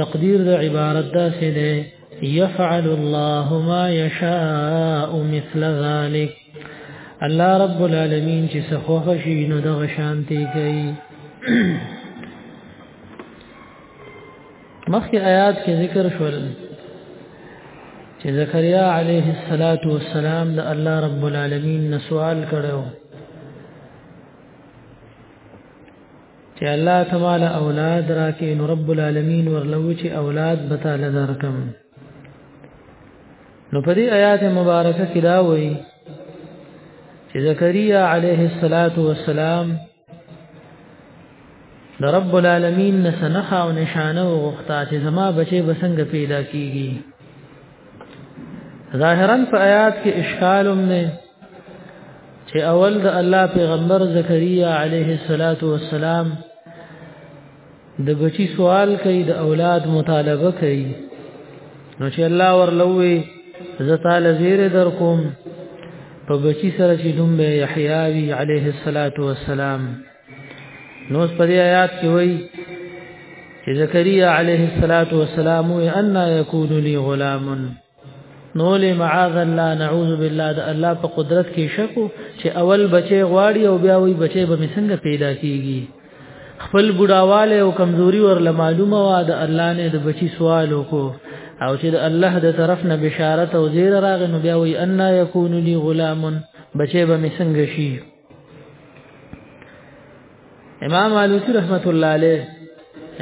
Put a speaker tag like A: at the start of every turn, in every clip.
A: تقدیر د عبارت دا څه دی يفعل الله ما يشاء مثل ذلك الله رب العالمین چې څه خوښ شي نو دغه شانتي کوي مخکې آیات کې ذکر شول چې زکریا علیه الصلاۃ والسلام د الله رب العالمین نه سوال کړو چې الله تعالی اولاد راکې نو رب العالمین ورلو چې اولاد بتاله درکم نو په دې آیات مبارکه کې دا وایي چې زکریا علیه الصلاۃ والسلام د رب العالمین نسنه او نشانه او غختا چې زما بچي بسنګ پیدا کیږي ظاهرا په آیات کې اشکال هم نه چې اول د الله پیغمبر زکریا علیه الصلاۃ والسلام د بچی سوال کوي د اولاد مطالبه کوي نو چې الله ورلوي زتا لزیر در کوم په بچی سره چې دوم به یحیاوی علیه الصلاۃ والسلام نو په دې آیات کې وایي چې زکریا علیه الصلاۃ والسلام ان یکون لی غلامن نو له معاذ الله نعوذ بالله د الله په قدرت کې شکو چې اول بچي غواړي او بیا وی بچي به څنګه پیدا کیږي خپل بډاواله او کمزوري ورله معلومه وا د الله نه د بچي سوال وکړو او چې د الله د طرف نه بشارت او زیر راغی نو بیا وی ان یکون لی غلام بچي به څنګه شي امام علوسی رحمت الله علیه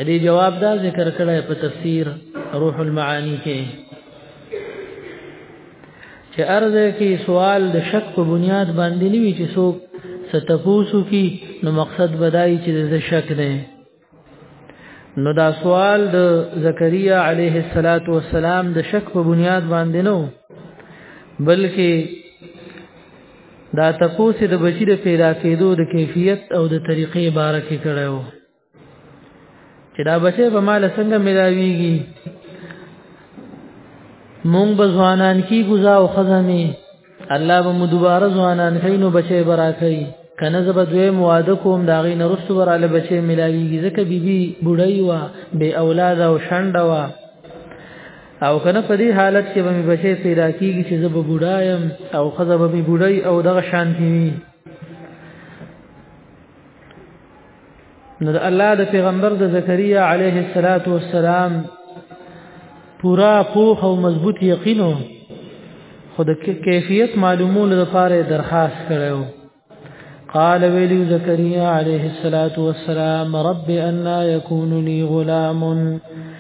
A: دې جواب دا ذکر کړی په تفسیر روح المعانی کې چې ارزه کې سوال د شک په بنیاد باندې نیوي چې څوک ستپوسو کې نو مقصد بدای چې د شک نه نو دا سوال د زکریا علیه الصلاۃ والسلام د شک په بنیاد باندې نو بلکې دا تاسو د بچی د پیدا کېدو د کیفیت او د طریقې باره کې کړو چې دا بچی په مال څنګه ملاويږي مونږ بزوانان کی گزا او خزمه الله به مدوباره ځوانان کینو بچي برا کوي کنه زب دوی مواده کوم دا غي نرستو براله بچي ملاویږي ځکه بیبي بډای وا بے اولاد او شند وا او کنه په دې حالت کې به بچي پیدا کیږي چې زب بډایم او خزه به بډای او دغه شانتی نو د الله د پیغمبر د زکریا علیه الصلاۃ والسلام پورا پوخ او مضبوط یقینو خود کیفیت معلومولو لپاره درخواست کړو قال ویلی زکریا علیه الصلاۃ والسلام رب انا یکون لی غلام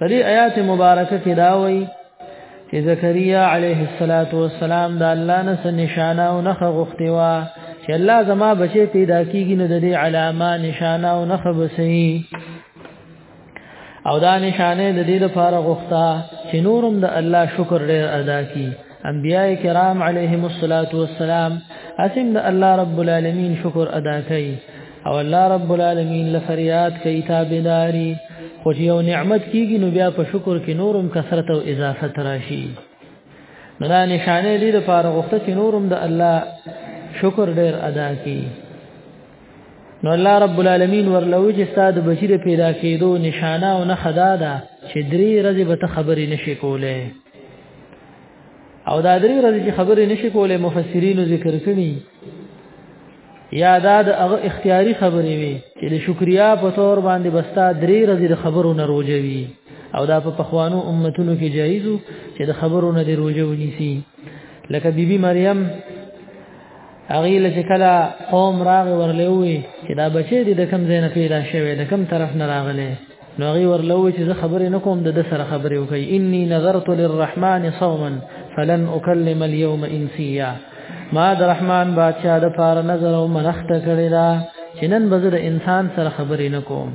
A: پدې آیات مبارکه کې دا وایي چې زکریا علیه الصلاۃ والسلام د الله نه نشانه او نخ غوښتي وا چې الله زما بچي پیدا کیږي نو د دې علامه نشانه او نخ بسي او دا نشانه د دې لپاره غوښتا چې نورم د الله شکر ډېر ادا کړي انبیاء کرام علیهم الصلاۃ والسلام اسیم د الله رب العالمین شکر ادا کوي او الله رب العالمین لفریاد کوي تابعداري خو یو نعمت کیږي نو بیا په شکر کې نورم کثرت او اضافه راشي نو دا نشانه دي د پاره غوښته چې نورم د الله شکر ډیر ادا کړي نو الله رب العالمین ورلوي چې ستاد بشیر پیدا کېدو نشانه او نه خدا ده چې درې ورځې به ته خبرې نشي کولای او دا درې ورځې چې خبرې نشي کولې مفسرینو ذکر کړي یا دا د هغه اختیاري خبرې وي چې د شکریا په تور باندې بستا درې ورځې د خبرو نه روجوي او دا په پخوانو امتونو کې جایزو چې د خبرو نه د روجو ونیسي لکه بیبي بی مریم هغه لکه کله قوم راغ ورلوي چې دا بچي د کم زین پیدا شوی د کم طرف نه راغله نو هغه ورلوي چې زه خبرې نه کوم د سره خبرې وکړي اني نظرت للرحمن صوما فلن اكلم اليوم انسيا ما د رحمان بادشاہ د پار نظر او منخت کړی دا چې نن به د انسان سره خبرې نه کوم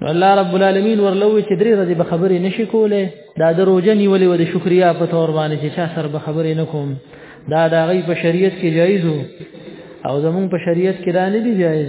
A: نو الله رب العالمین ورلوي چې درې ورځې به خبرې نشي کولې دا د روزه نیولې و د شکریا په تور باندې چې چا سره به خبرې نه کوم دا د غي په شریعت کې جایز او زمون په شریعت کې دا نه دی جایز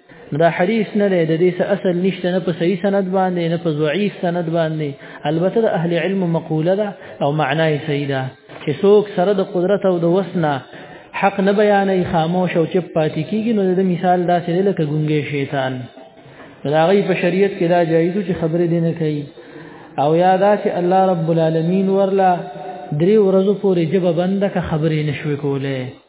A: دا حدیث نه دی د دې څه اصل نشته نه په صحیح سند باندې نه په ضعیف سند باندې البته د اهل علم مقوله ده او معنا یې صحیح ده چې څوک سره د قدرت او د وسنا حق نه بیانې خاموش او چپ پاتې کیږي نو د مثال داسې لکه ګونګې شیطان دا غي په شریعت کې دا جایز چې خبرې دې نه کوي او یا دا چې الله رب العالمین ورلا درې ورځې پورې جبه بنده کا خبرې نشوي کوله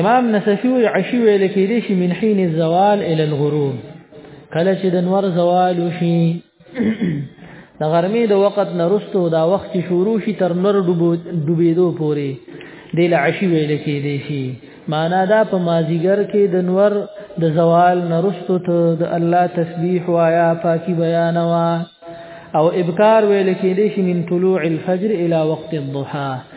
A: امام نصفی وی عشی ویل کېدې شي من حين الزوال الى الغروب کله چې د نور زوال وشي د غرمې د وخت نرستو دا وخت شروع شي تر نور ډوبېدو پوري د لعشي ویل کې دی شي معنا دا په مازیګر کې د نور د زوال نرستو ته د الله تسبیح وایا پاکي بیان وا او ابکار ویل کې دی شي من طلوع الفجر الى وقت الضحى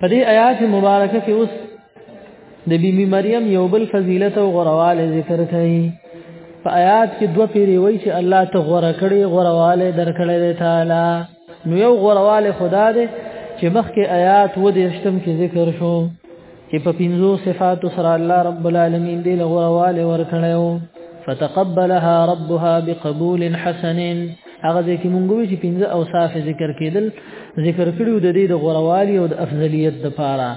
A: په دې آیات مبارکه کې اوس د بیبي مریم یو بل فضیلت او غرواله ذکر کړي په آیات کې دوه پیری وایي چې الله ته غره کړي غرواله درکړي دی تعالی نو یو غرواله خدا دی چې مخکې آیات و دې شتم کې ذکر شو چې په پنځو صفات سره الله رب العالمین دې غرواله ورکړي فتقبلها ربها بقبول حسن هغه ځکه مونږ وی چې پنځه اوصاف ذکر کېدل ذکر کړیو د دې د غوروالي او د افضلیت د پاره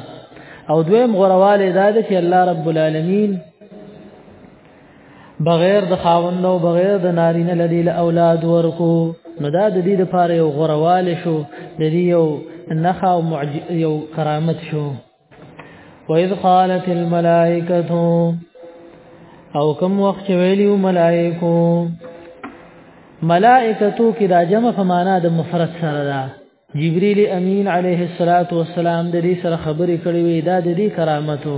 A: او دویم غورواله دا ده چې الله رب العالمین بغیر د خاوند او بغیر د نارینه لدی له اولاد ورکو نو دا د دې لپاره یو غورواله شو د دې یو نخا او یو کرامت شو وَإِذْ قَالَتِ الْمَلَائِكَةُ او کوم وخت ویلیو ملائکو ملائکتو کې دا جمع په معنا د مفرد سره ده جبريل امين عليه الصلاه والسلام د دې سره خبرې کړې وې دا د دې کرامتو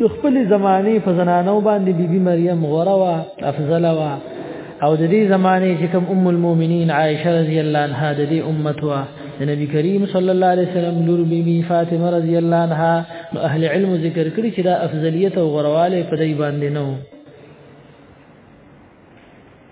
A: د خپل زمانه په زنانو باندې بیبي مریم غوره وا افضل وا او د دې زمانه چې کوم ام المؤمنین عائشه رضی الله عنها د دې امت وا د نبی کریم صلی الله علیه وسلم لور بیبي فاطمه رضی الله عنها نو اهل علم ذکر کړی چې دا افضلیت او غرواله په دې باندې نه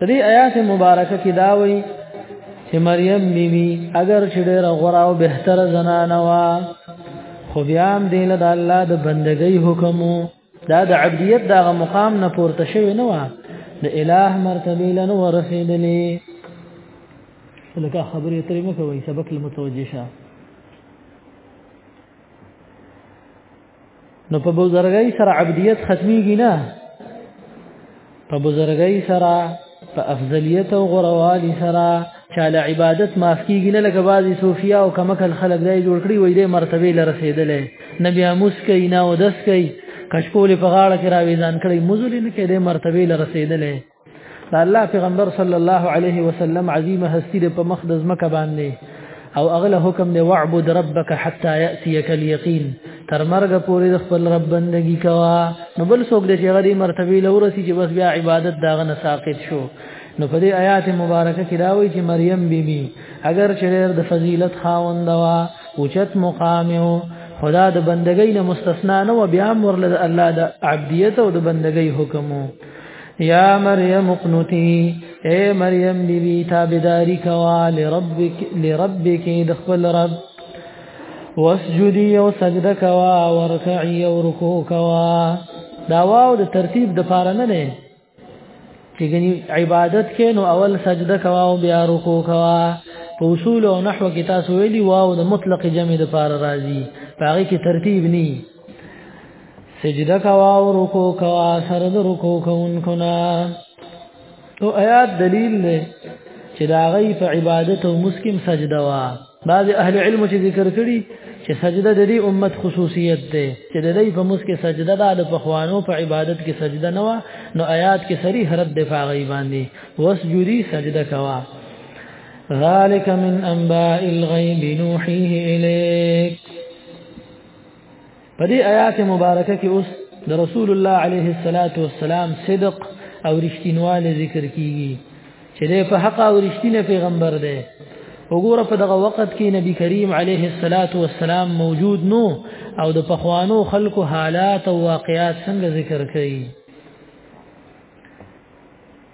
A: دې آیات مبارکه کې دا وایي چې مریم بیبي اگر چې ډېر غوړه او بهتره زنانه وا خو بیا هم دې له الله د بندګۍ حکم دا د عبدیت دغه مقام نه پورته شوی نه وا د الٰه مرتبه لنو ورسېدلې لکه خبرې ترې مکوي سبق لمتوجه شه نو په بزرګۍ سره عبدیت ختميږي نه په بزرګۍ سره په افضلیت او غروالي سره چاله عبادت معاف کیږي نه لکه بعضی صوفیا او کمکل خلک دای جوړ کړی وای دې مرتبه لر رسیدلې نبی اموس کوي نه ودس کوي کشکول په غاړه کې راوي ځان کړی مزول نه کې دې مرتبه لر رسیدلې دا الله پیغمبر صلی الله علیه وسلم عظیمه هستی په مخ د ځمکه باندې او اغله حکم دی وعبد ربک حتا یاتیک الیقین تر مرګ پورې د خپل رب بندگی کوا نو بل څوک د چغری مرتبه لورسی چې بس بیا عبادت داغه نه ساقط شو نو په دې آیات مبارکه کې راوي چې مریم بیبي اگر چې د فضیلت خاوند وا اوچت مقام او خدا د بندګۍ نه مستثنا نه و بیا مرله الله د عبدیت او د بندګۍ حکم یا مریم قنوتی اے مریم بی بی تابداری کوا لربک لربک د خپل رب واسجدی او سجده کوا ورکعی او رکوع کوا دا واو د ترتیب د پاره نه نه چې ګنی عبادت کې نو اول سجده کوا او بیا رکوع کوا په اصول او نحو کې تاسو ویلی واو د مطلق جمع د پاره راځي هغه کې ترتیب نه سجده کوا او رکوع کوا سره د رکوع کوونکو نه او آیات دلیل دی چې دا غي په عبادت او مسکم سجده وا بعض اهل علم چې ذکر کړي چې سجده د دې امت خصوصیت ده چې د دې په مسکه سجده ده د پخوانو په عبادت کې سجده نه و نو آیات کې سری حرف د فاغی باندې وسجودي سجده کوا ذالک من انباء الغیب نوحیه الیک په دې آیات مبارکه کې اوس د رسول الله عليه الصلاة والسلام صدق او رښتینواله ذکر کیږي چې د په حق او رښتینه پیغمبر دی وګوره په دغه وخت کې نبی کریم عليه الصلاة والسلام موجود نو او د پخوانو خلکو حالات او واقعات څنګه ذکر کړي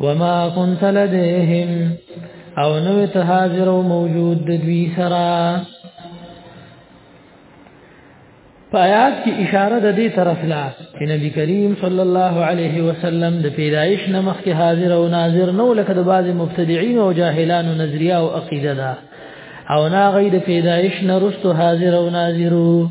A: وما كنت لديهم او نو ته حاضر او موجود د دوی سره پایات کی اشاره د دې طرف لا چې نبی کریم صلی الله علیه وسلم د پیدایش نمخ کې حاضر او ناظر نو لکه د بعض مبتدعين او جاهلانو نظریه او عقیده ده او نا غي د پیدایش نه رستو حاضر او ناظرو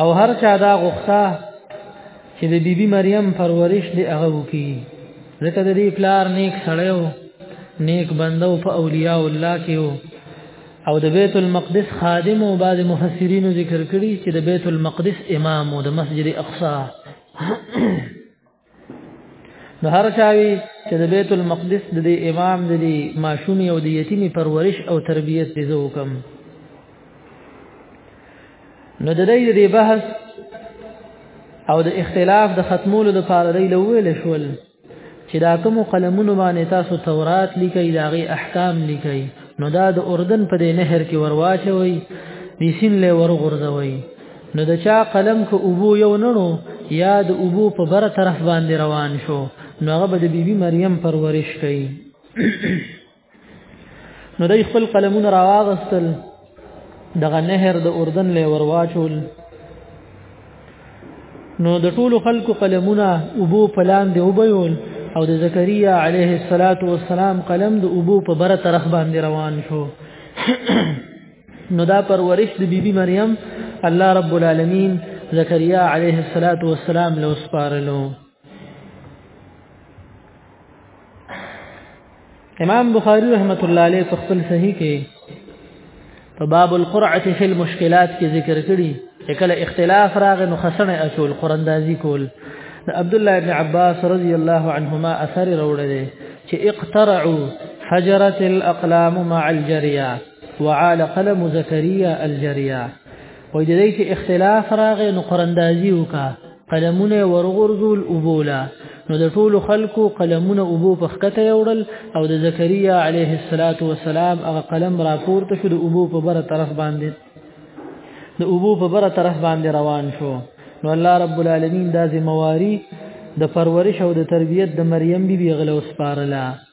A: او هر چا دا غوښته چې د بیبي مریم پرورش دی هغه وکي ځکه د دې پلار نیک سړی و نیک بنده او په اولیاء الله کې و او د بیت المقدس خادم او بعض مفسرین ذکر کړي چې د بیت المقدس امام او د مسجد اقصا نو هر چاوي چې د بیت المقدس د امام د ماشومي او د یتیمی پرورش او تربیت دې وکم نو د دې د بحث او د اختلاف د ختمولو د پاره دی لویل شول چې دا کوم قلمونو باندې تاسو تورات لیکي داغي احکام لیکي نو دا د اردن په دې نهر کې ورواچوي د سین له ورغورځوي نو د چا قلم که اوبو یو نړو یا د اوبو په بره طرف باندې روان شو نو هغه به د بیبي مریم پرورش کوي نو د خپل قلمونه راواغستل دغه نهر د اردن له ورواچول نو د ټولو خلکو قلمونه ابو پلان دی وبیول او د زکریا علیه الصلاۃ والسلام قلم د ابو په بره طرف باندې روان شو نو دا پرورش د بیبي مریم الله رب العالمین زکریا علیه الصلاۃ والسلام له سپارلو امام بخاری رحمت الله علیه په خپل صحیح کې په باب القرعه فی المشکلات کې ذکر کړی چې کله اختلاف راغی نو خسنه اصول قراندازی کول د عبد الله ابن عباس رضی الله عنهما اثر وروړي چې اقترعوا فجرت الاقلام مع الجريا وعال قلم زكريا الجريا وای د دې چې اختلاف راغې نو قرندازي وکا قلمونه ورغورځول وبولا نو د ټولو خلکو قلمونه اوبو په خکته یوړل او د زکریا علیه الصلاۃ والسلام هغه قلم راپورته شو د اوبو په بره طرف باندې د اوبو په بره طرف باندې روان شو نو الله رب العالمین دا ذمہ واری د پرورش او د تربیت د مریم بیبي بی غلو سپارله